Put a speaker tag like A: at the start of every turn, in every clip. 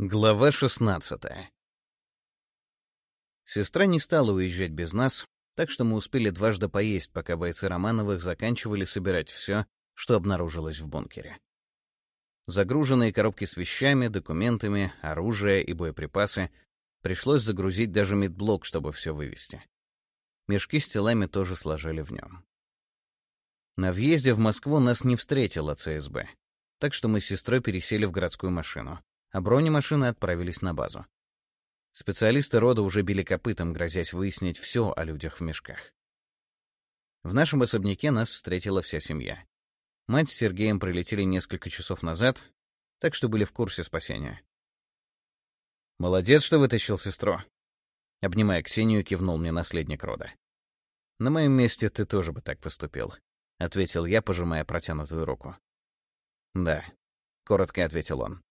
A: Глава 16 Сестра не стала уезжать без нас, так что мы успели дважды поесть, пока бойцы Романовых заканчивали собирать все, что обнаружилось в бункере. Загруженные коробки с вещами, документами, оружие и боеприпасы пришлось загрузить даже медблок, чтобы все вывести. Мешки с телами тоже сложили в нем. На въезде в Москву нас не встретила ЦСБ, так что мы с сестрой пересели в городскую машину а бронемашины отправились на базу. Специалисты рода уже били копытом, грозясь выяснить все о людях в мешках. В нашем особняке нас встретила вся семья. Мать с Сергеем прилетели несколько часов назад, так что были в курсе спасения. «Молодец, что вытащил сестру!» Обнимая Ксению, кивнул мне наследник рода. «На моем месте ты тоже бы так поступил», — ответил я, пожимая протянутую руку. «Да», — коротко ответил он.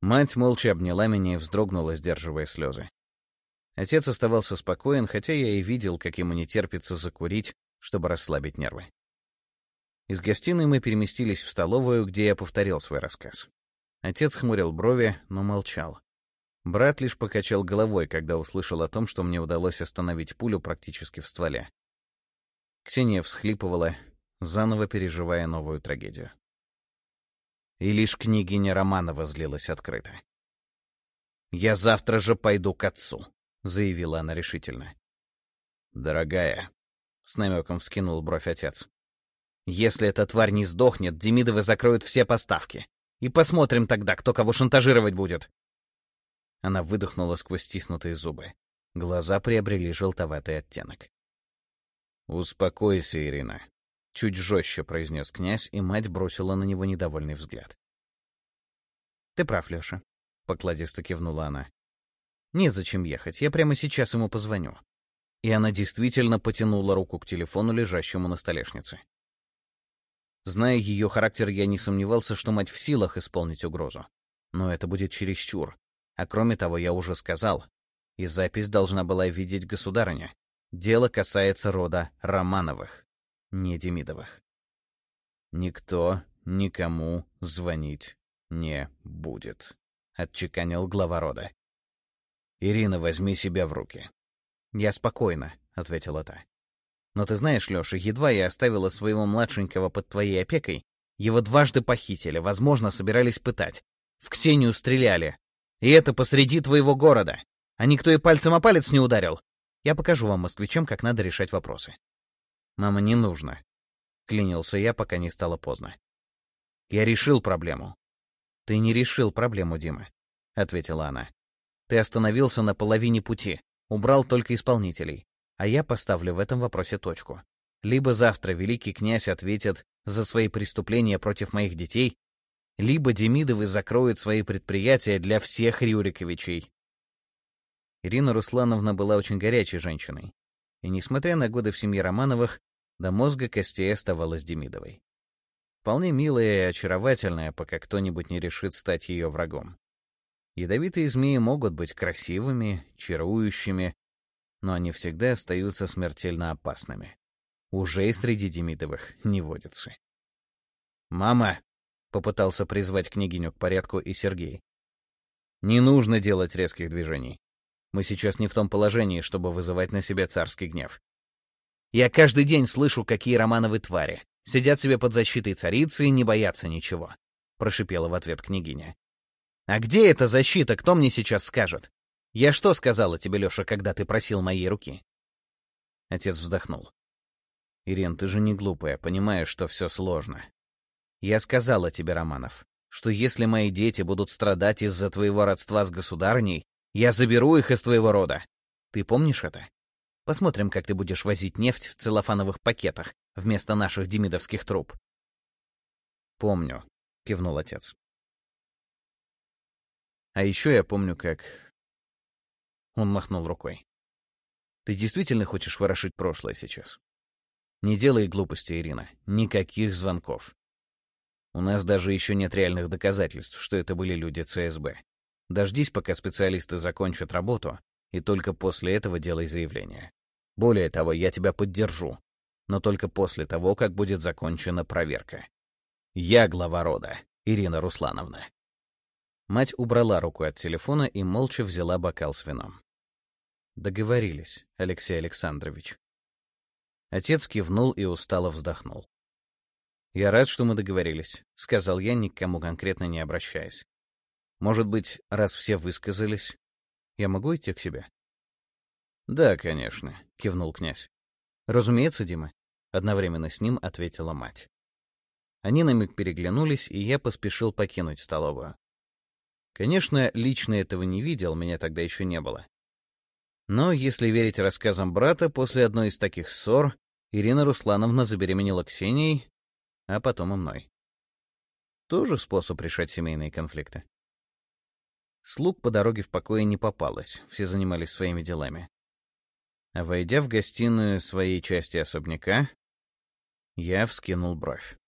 A: Мать молча обняла меня и вздрогнула, сдерживая слезы. Отец оставался спокоен, хотя я и видел, как ему не терпится закурить, чтобы расслабить нервы. Из гостиной мы переместились в столовую, где я повторил свой рассказ. Отец хмурил брови, но молчал. Брат лишь покачал головой, когда услышал о том, что мне удалось остановить пулю практически в стволе. Ксения всхлипывала, заново переживая новую трагедию. И лишь княгиня Романова злилась открыто. «Я завтра же пойду к отцу», — заявила она решительно. «Дорогая», — с намеком вскинул бровь отец, «если эта тварь не сдохнет, Демидовы закроют все поставки. И посмотрим тогда, кто кого шантажировать будет». Она выдохнула сквозь стиснутые зубы. Глаза приобрели желтоватый оттенок. «Успокойся, Ирина. Чуть жестче произнес князь, и мать бросила на него недовольный взгляд. «Ты прав, Леша», — покладисто кивнула она. «Незачем ехать, я прямо сейчас ему позвоню». И она действительно потянула руку к телефону, лежащему на столешнице. Зная ее характер, я не сомневался, что мать в силах исполнить угрозу. Но это будет чересчур. А кроме того, я уже сказал, и запись должна была видеть государыня. Дело касается рода Романовых не Демидовых. «Никто никому звонить не будет», — отчеканил глава рода. «Ирина, возьми себя в руки». «Я спокойно», — ответила та. «Но ты знаешь, Лёша, едва я оставила своего младшенького под твоей опекой, его дважды похитили, возможно, собирались пытать. В Ксению стреляли. И это посреди твоего города. А никто и пальцем о палец не ударил. Я покажу вам, москвичам, как надо решать вопросы. «Мама, не нужно», — клянился я, пока не стало поздно. «Я решил проблему». «Ты не решил проблему, Дима», — ответила она. «Ты остановился на половине пути, убрал только исполнителей, а я поставлю в этом вопросе точку. Либо завтра великий князь ответит за свои преступления против моих детей, либо Демидовы закроют свои предприятия для всех Рюриковичей». Ирина Руслановна была очень горячей женщиной, и, несмотря на годы в семье Романовых, до мозга костей оставалась Демидовой. Вполне милая и очаровательная, пока кто-нибудь не решит стать ее врагом. Ядовитые змеи могут быть красивыми, чарующими, но они всегда остаются смертельно опасными. Уже и среди Демидовых не водятся. «Мама!» — попытался призвать княгиню к порядку и Сергей. «Не нужно делать резких движений. Мы сейчас не в том положении, чтобы вызывать на себя царский гнев. Я каждый день слышу, какие Романовы твари. Сидят себе под защитой царицы и не боятся ничего», — прошипела в ответ княгиня. «А где эта защита, кто мне сейчас скажет? Я что сказала тебе, Леша, когда ты просил моей руки?» Отец вздохнул. «Ирен, ты же не глупая, понимаешь, что все сложно. Я сказала тебе, Романов, что если мои дети будут страдать из-за твоего родства с государней, я заберу их из твоего рода. Ты помнишь это? Посмотрим, как ты будешь возить нефть в целлофановых пакетах вместо наших демидовских труб. Помню, кивнул отец. А еще я помню, как... Он махнул рукой. Ты действительно хочешь ворошить прошлое сейчас? Не делай глупости, Ирина. Никаких звонков. У нас даже еще нет реальных доказательств, что это были люди ЦСБ. Дождись, пока специалисты закончат работу, и только после этого делай заявление. Более того, я тебя поддержу, но только после того, как будет закончена проверка. Я глава рода, Ирина Руслановна. Мать убрала руку от телефона и молча взяла бокал с вином. Договорились, Алексей Александрович. Отец кивнул и устало вздохнул. «Я рад, что мы договорились», — сказал я, ни к кому конкретно не обращаясь. «Может быть, раз все высказались, я могу идти к себе?» «Да, конечно», — кивнул князь. «Разумеется, Дима», — одновременно с ним ответила мать. Они на миг переглянулись, и я поспешил покинуть столовую. Конечно, лично этого не видел, меня тогда еще не было. Но, если верить рассказам брата, после одной из таких ссор Ирина Руслановна забеременела Ксенией, а потом и мной. Тоже способ решать семейные конфликты. Слуг по дороге в покое не попалось, все занимались своими делами. Войдя в гостиную своей части особняка, я вскинул бровь.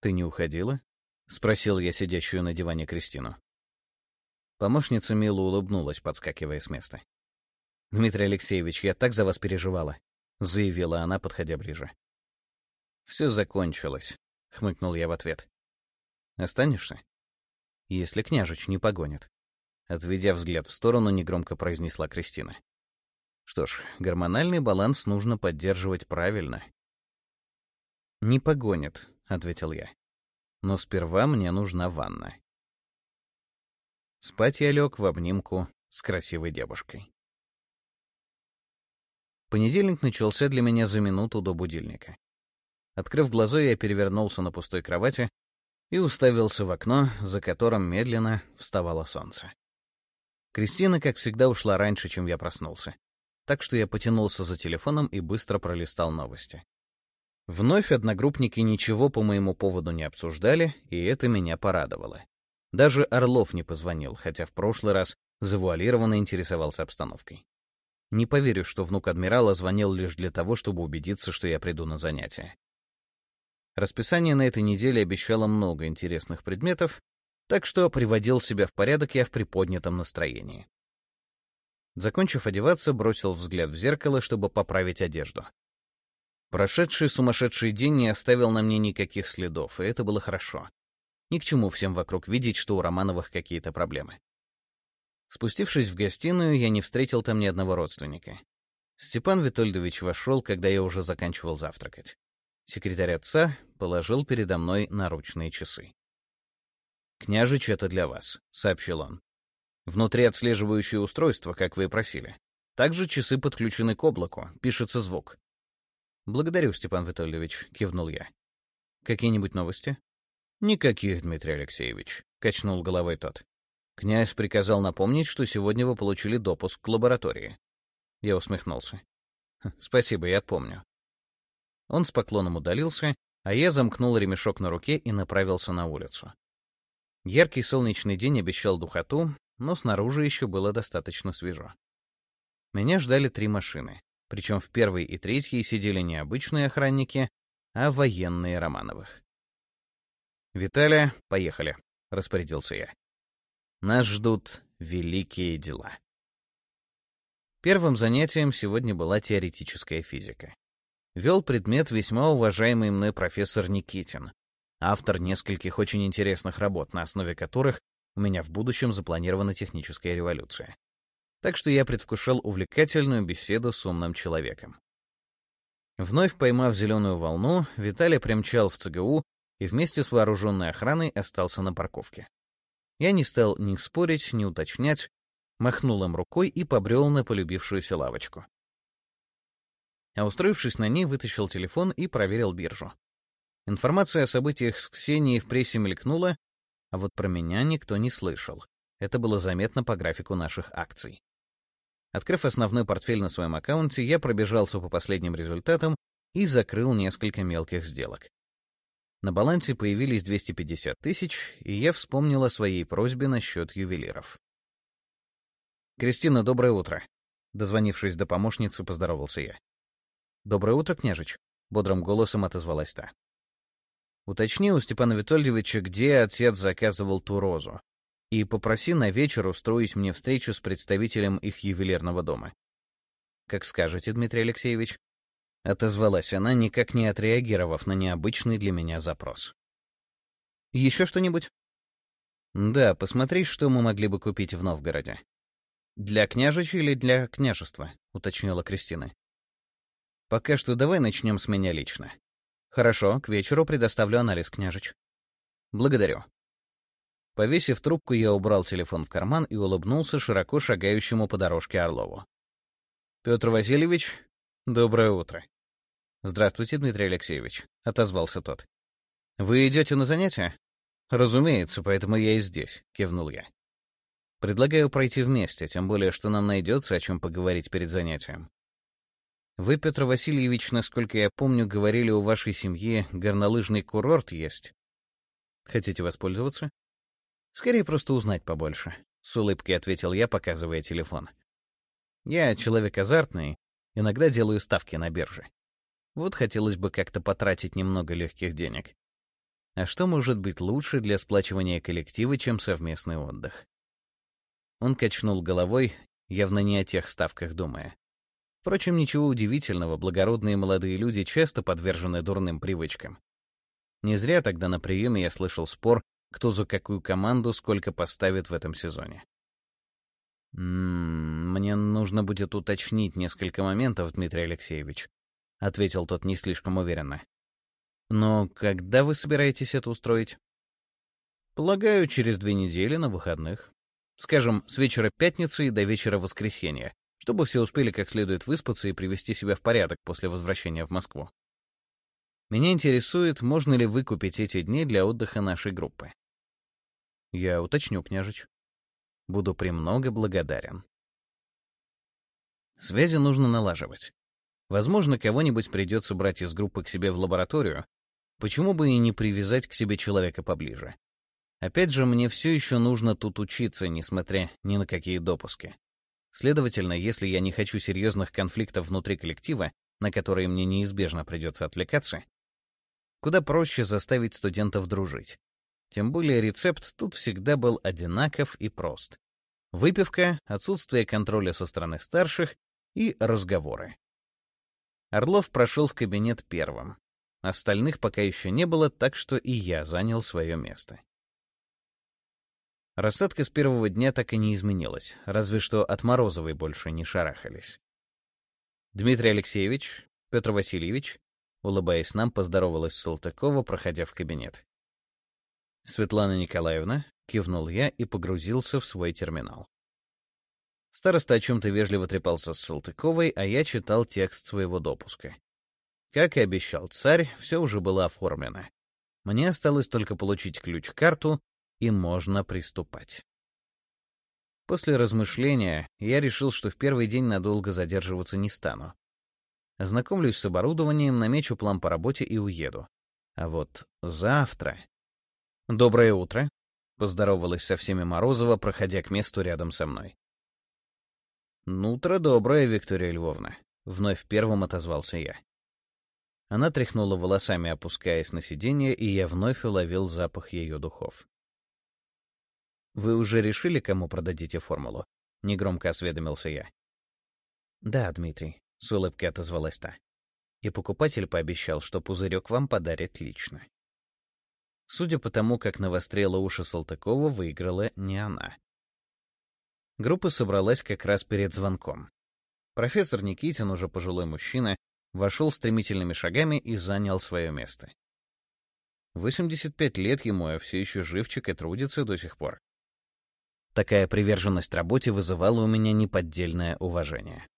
A: «Ты не уходила?» — спросил я сидящую на диване Кристину. Помощница мило улыбнулась, подскакивая с места. «Дмитрий Алексеевич, я так за вас переживала», — заявила она, подходя ближе. «Все закончилось», — хмыкнул я в ответ. «Останешься?» «Если княжич не погонит». Отведя взгляд в сторону, негромко произнесла Кристина. «Что ж, гормональный баланс нужно поддерживать правильно». «Не погонит», — ответил я. «Но сперва мне нужна ванна». Спать я лег в обнимку с красивой девушкой. Понедельник начался для меня за минуту до будильника. Открыв глаза, я перевернулся на пустой кровати и уставился в окно, за которым медленно вставало солнце. Кристина, как всегда, ушла раньше, чем я проснулся. Так что я потянулся за телефоном и быстро пролистал новости. Вновь одногруппники ничего по моему поводу не обсуждали, и это меня порадовало. Даже Орлов не позвонил, хотя в прошлый раз завуалированно интересовался обстановкой. Не поверю, что внук адмирала звонил лишь для того, чтобы убедиться, что я приду на занятия. Расписание на этой неделе обещало много интересных предметов, так что приводил себя в порядок я в приподнятом настроении. Закончив одеваться, бросил взгляд в зеркало, чтобы поправить одежду. Прошедший сумасшедший день не оставил на мне никаких следов, и это было хорошо. Ни к чему всем вокруг видеть, что у Романовых какие-то проблемы. Спустившись в гостиную, я не встретил там ни одного родственника. Степан Витольдович вошел, когда я уже заканчивал завтракать. Секретарь отца положил передо мной наручные часы. «Княжич, это для вас», — сообщил он. «Внутри отслеживающее устройство, как вы и просили. Также часы подключены к облаку, пишется звук». «Благодарю, Степан Витольдович», — кивнул я. «Какие-нибудь новости?» «Никаких, Дмитрий Алексеевич», — качнул головой тот. «Князь приказал напомнить, что сегодня вы получили допуск к лаборатории». Я усмехнулся. «Хм, «Спасибо, я помню». Он с поклоном удалился, а я замкнул ремешок на руке и направился на улицу. Яркий солнечный день обещал духоту, но снаружи еще было достаточно свежо. Меня ждали три машины, причем в первой и третьей сидели не обычные охранники, а военные Романовых. «Виталия, поехали», — распорядился я. «Нас ждут великие дела». Первым занятием сегодня была теоретическая физика. Вел предмет весьма уважаемый мной профессор Никитин, автор нескольких очень интересных работ, на основе которых у меня в будущем запланирована техническая революция. Так что я предвкушал увлекательную беседу с умным человеком. Вновь поймав зеленую волну, Виталий примчал в ЦГУ и вместе с вооруженной охраной остался на парковке. Я не стал ни спорить, ни уточнять, махнул им рукой и побрел на полюбившуюся лавочку. А устроившись на ней, вытащил телефон и проверил биржу. Информация о событиях с Ксенией в прессе мелькнула, а вот про меня никто не слышал. Это было заметно по графику наших акций. Открыв основной портфель на своем аккаунте, я пробежался по последним результатам и закрыл несколько мелких сделок. На балансе появились 250 тысяч, и я вспомнил о своей просьбе насчет ювелиров. «Кристина, доброе утро!» Дозвонившись до помощницы, поздоровался я. «Доброе утро, княжич!» — бодрым голосом отозвалась та. «Уточни у Степана Витольевича, где отец заказывал ту розу, и попроси на вечер устроить мне встречу с представителем их ювелирного дома». «Как скажете, Дмитрий Алексеевич», — отозвалась она, никак не отреагировав на необычный для меня запрос. «Еще что-нибудь?» Да, посмотри, что мы могли бы купить в Новгороде. Для княжича или для княжества, уточнила Кристина. Пока что давай начнем с меня лично. Хорошо, к вечеру предоставлю анализ, княжич. Благодарю. Повесив трубку, я убрал телефон в карман и улыбнулся широко шагающему по дорожке Орлову. «Петр Васильевич, доброе утро». «Здравствуйте, Дмитрий Алексеевич», — отозвался тот. «Вы идете на занятия?» «Разумеется, поэтому я и здесь», — кивнул я. «Предлагаю пройти вместе, тем более, что нам найдется о чем поговорить перед занятием. Вы, Петр Васильевич, насколько я помню, говорили, у вашей семьи горнолыжный курорт есть. Хотите воспользоваться? Скорее просто узнать побольше, — с улыбкой ответил я, показывая телефон. Я человек азартный, иногда делаю ставки на бирже. Вот хотелось бы как-то потратить немного легких денег. А что может быть лучше для сплачивания коллектива, чем совместный отдых? Он качнул головой, явно не о тех ставках думая. Впрочем, ничего удивительного, благородные молодые люди часто подвержены дурным привычкам. Не зря тогда на приеме я слышал спор, кто за какую команду сколько поставит в этом сезоне. «М -м, «Мне нужно будет уточнить несколько моментов, Дмитрий Алексеевич», — ответил тот не слишком уверенно. Но когда вы собираетесь это устроить? Полагаю, через две недели на выходных. Скажем, с вечера пятницы и до вечера воскресенья, чтобы все успели как следует выспаться и привести себя в порядок после возвращения в Москву. Меня интересует, можно ли выкупить эти дни для отдыха нашей группы. Я уточню, княжич. Буду премного благодарен. Связи нужно налаживать. Возможно, кого-нибудь придется брать из группы к себе в лабораторию, Почему бы и не привязать к себе человека поближе? Опять же, мне все еще нужно тут учиться, несмотря ни на какие допуски. Следовательно, если я не хочу серьезных конфликтов внутри коллектива, на которые мне неизбежно придется отвлекаться, куда проще заставить студентов дружить. Тем более рецепт тут всегда был одинаков и прост. Выпивка, отсутствие контроля со стороны старших и разговоры. Орлов прошел в кабинет первым. Остальных пока еще не было, так что и я занял свое место. Рассадка с первого дня так и не изменилась, разве что от Морозовой больше не шарахались. Дмитрий Алексеевич, Петр Васильевич, улыбаясь нам, поздоровалась Салтыкова, проходя в кабинет. Светлана Николаевна, кивнул я и погрузился в свой терминал. Староста о чем-то вежливо трепался с Салтыковой, а я читал текст своего допуска. Как и обещал царь, все уже было оформлено. Мне осталось только получить ключ-карту, и можно приступать. После размышления я решил, что в первый день надолго задерживаться не стану. Ознакомлюсь с оборудованием, намечу план по работе и уеду. А вот завтра... «Доброе утро», — поздоровалась со всеми Морозова, проходя к месту рядом со мной. «Утро доброе, Виктория Львовна», — вновь первым отозвался я. Она тряхнула волосами, опускаясь на сиденье, и я вновь уловил запах ее духов. «Вы уже решили, кому продадите формулу?» — негромко осведомился я. «Да, Дмитрий», — с улыбкой отозвалась та. И покупатель пообещал, что пузырек вам подарит лично. Судя по тому, как навострела уши Салтыкова, выиграла не она. Группа собралась как раз перед звонком. Профессор Никитин, уже пожилой мужчина, вошел стремительными шагами и занял свое место. 85 лет ему, а все еще живчик и трудится до сих пор. Такая приверженность работе вызывала у меня неподдельное уважение.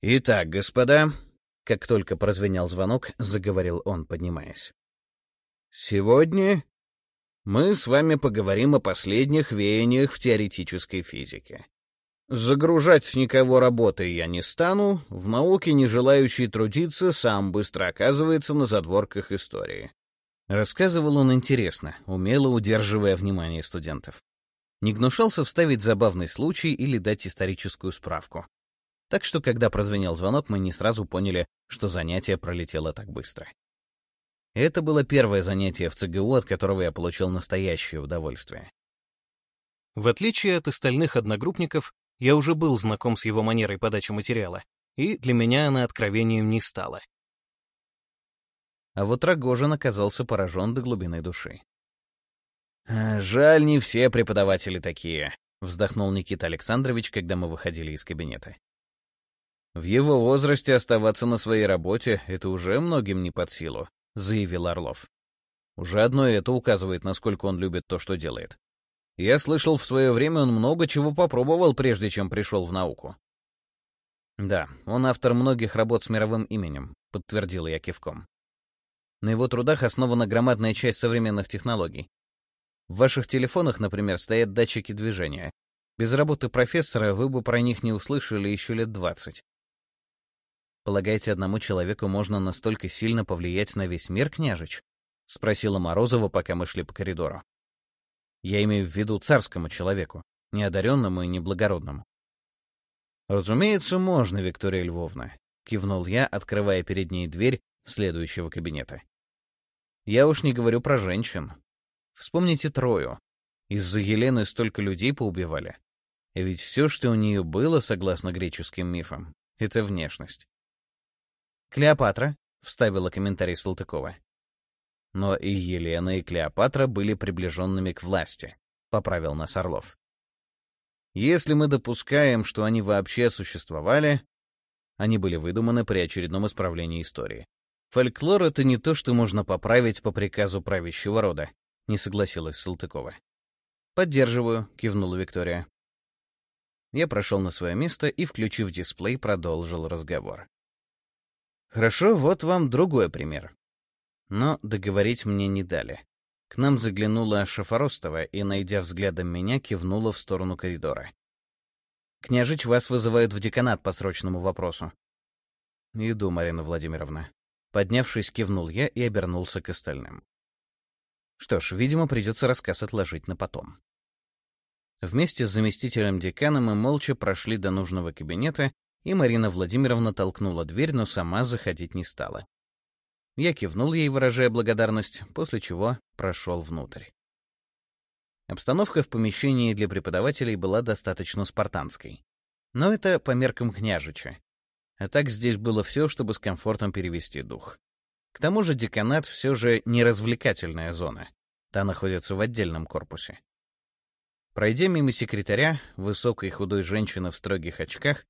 A: «Итак, господа», — как только прозвенел звонок, заговорил он, поднимаясь. «Сегодня мы с вами поговорим о последних веяниях в теоретической физике. Загружать никого работой я не стану, в науке, не желающий трудиться, сам быстро оказывается на задворках истории. Рассказывал он интересно, умело удерживая внимание студентов. Не гнушался вставить забавный случай или дать историческую справку. Так что, когда прозвенел звонок, мы не сразу поняли, что занятие пролетело так быстро. Это было первое занятие в ЦГУ, от которого я получил настоящее удовольствие. В отличие от остальных одногруппников, я уже был знаком с его манерой подачи материала, и для меня она откровением не стала. А вот Рогожин оказался поражен до глубины души. «Э, «Жаль, не все преподаватели такие», — вздохнул Никита Александрович, когда мы выходили из кабинета. «В его возрасте оставаться на своей работе — это уже многим не под силу», — заявил Орлов. «Уже одно это указывает, насколько он любит то, что делает. Я слышал, в свое время он много чего попробовал, прежде чем пришел в науку». «Да, он автор многих работ с мировым именем», — подтвердил я кивком. На его трудах основана громадная часть современных технологий. В ваших телефонах, например, стоят датчики движения. Без работы профессора вы бы про них не услышали еще лет двадцать. Полагаете, одному человеку можно настолько сильно повлиять на весь мир, княжич? Спросила Морозова, пока мы шли по коридору. Я имею в виду царскому человеку, неодаренному и неблагородному. Разумеется, можно, Виктория Львовна, кивнул я, открывая перед ней дверь следующего кабинета. Я уж не говорю про женщин. Вспомните Трою. Из-за Елены столько людей поубивали. Ведь все, что у нее было, согласно греческим мифам, — это внешность. «Клеопатра», — вставила комментарий Салтыкова. Но и Елена, и Клеопатра были приближенными к власти, — поправил нас Орлов. Если мы допускаем, что они вообще существовали, они были выдуманы при очередном исправлении истории. Фольклор — это не то, что можно поправить по приказу правящего рода, — не согласилась Салтыкова. «Поддерживаю», — кивнула Виктория. Я прошел на свое место и, включив дисплей, продолжил разговор. «Хорошо, вот вам другой пример». Но договорить мне не дали. К нам заглянула Шафоростова и, найдя взглядом меня, кивнула в сторону коридора. «Княжич, вас вызывают в деканат по срочному вопросу». «Иду, Марина Владимировна», Поднявшись, кивнул я и обернулся к остальным. Что ж, видимо, придется рассказ отложить на потом. Вместе с заместителем декана мы молча прошли до нужного кабинета, и Марина Владимировна толкнула дверь, но сама заходить не стала. Я кивнул ей, выражая благодарность, после чего прошел внутрь. Обстановка в помещении для преподавателей была достаточно спартанской. Но это по меркам княжича, а так здесь было все, чтобы с комфортом перевести дух. К тому же деканат все же не развлекательная зона. Та находится в отдельном корпусе. Пройдя мимо секретаря, высокой худой женщины в строгих очках,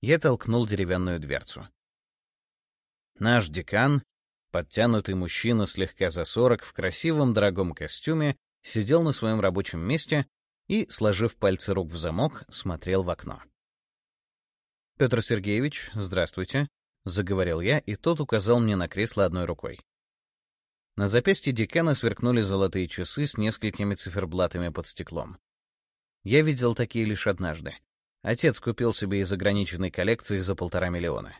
A: я толкнул деревянную дверцу. Наш декан, подтянутый мужчина слегка за сорок в красивом дорогом костюме, сидел на своем рабочем месте и, сложив пальцы рук в замок, смотрел в окно. «Петр Сергеевич, здравствуйте», — заговорил я, и тот указал мне на кресло одной рукой. На запястье декана сверкнули золотые часы с несколькими циферблатами под стеклом. Я видел такие лишь однажды. Отец купил себе из ограниченной коллекции за полтора миллиона.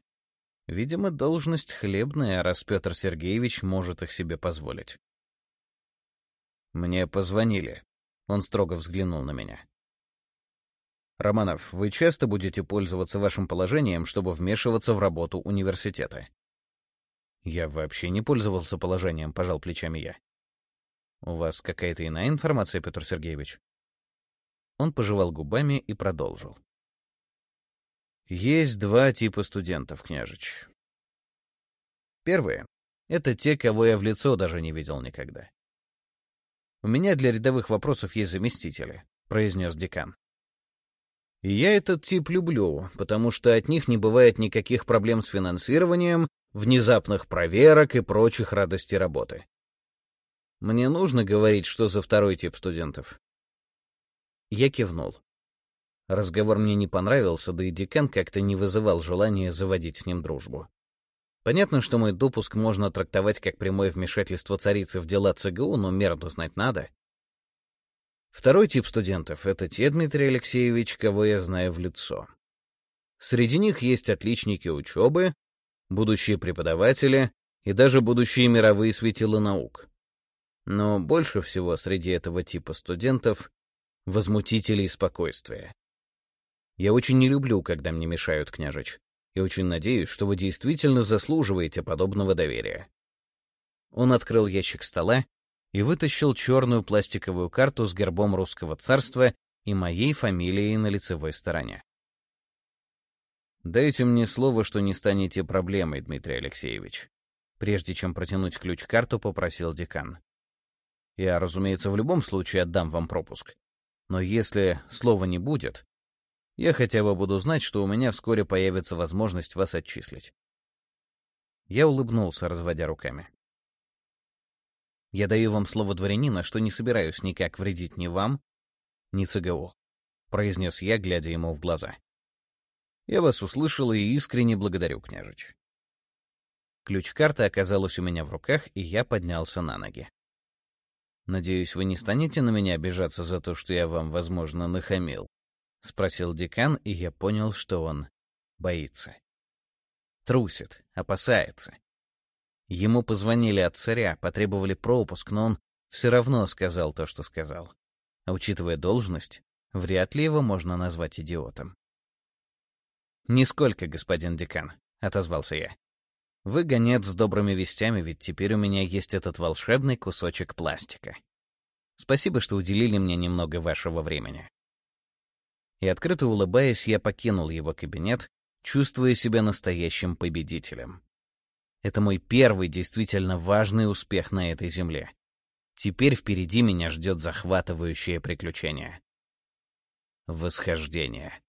A: Видимо, должность хлебная, раз Петр Сергеевич может их себе позволить. «Мне позвонили». Он строго взглянул на меня. Романов, вы часто будете пользоваться вашим положением, чтобы вмешиваться в работу университета? Я вообще не пользовался положением, пожал плечами я. У вас какая-то иная информация, Петр Сергеевич? Он пожевал губами и продолжил. Есть два типа студентов, княжич. Первые — это те, кого я в лицо даже не видел никогда. У меня для рядовых вопросов есть заместители, произнес декан. И я этот тип люблю, потому что от них не бывает никаких проблем с финансированием, внезапных проверок и прочих радостей работы. Мне нужно говорить, что за второй тип студентов. Я кивнул. Разговор мне не понравился, да и декан как-то не вызывал желания заводить с ним дружбу. Понятно, что мой допуск можно трактовать как прямое вмешательство царицы в дела ЦГУ, но меру знать надо. Второй тип студентов — это те, Дмитрий Алексеевич, кого я знаю в лицо. Среди них есть отличники учебы, будущие преподаватели и даже будущие мировые светила наук. Но больше всего среди этого типа студентов — возмутителей спокойствия. Я очень не люблю, когда мне мешают, княжич, и очень надеюсь, что вы действительно заслуживаете подобного доверия. Он открыл ящик стола и вытащил черную пластиковую карту с гербом русского царства и моей фамилией на лицевой стороне. «Дайте мне слово, что не станете проблемой, Дмитрий Алексеевич», прежде чем протянуть ключ-карту, попросил декан. Я, разумеется, в любом случае отдам вам пропуск. Но если слова не будет, я хотя бы буду знать, что у меня вскоре появится возможность вас отчислить. Я улыбнулся, разводя руками. Я даю вам слово дворянина, что не собираюсь никак вредить ни вам, ни ЦГУ, произнес я, глядя ему в глаза. Я вас услышал и искренне благодарю, княжич. Ключ-карта оказалась у меня в руках, и я поднялся на ноги. «Надеюсь, вы не станете на меня обижаться за то, что я вам, возможно, нахамил?» — спросил декан, и я понял, что он боится. Трусит, опасается. Ему позвонили от царя, потребовали пропуск, но он все равно сказал то, что сказал. А учитывая должность, вряд ли его можно назвать идиотом. «Нисколько, господин декан», — отозвался я. Вы гонец с добрыми вестями, ведь теперь у меня есть этот волшебный кусочек пластика. Спасибо, что уделили мне немного вашего времени. И открыто улыбаясь, я покинул его кабинет, чувствуя себя настоящим победителем. Это мой первый действительно важный успех на этой земле. Теперь впереди меня ждет захватывающее приключение. Восхождение.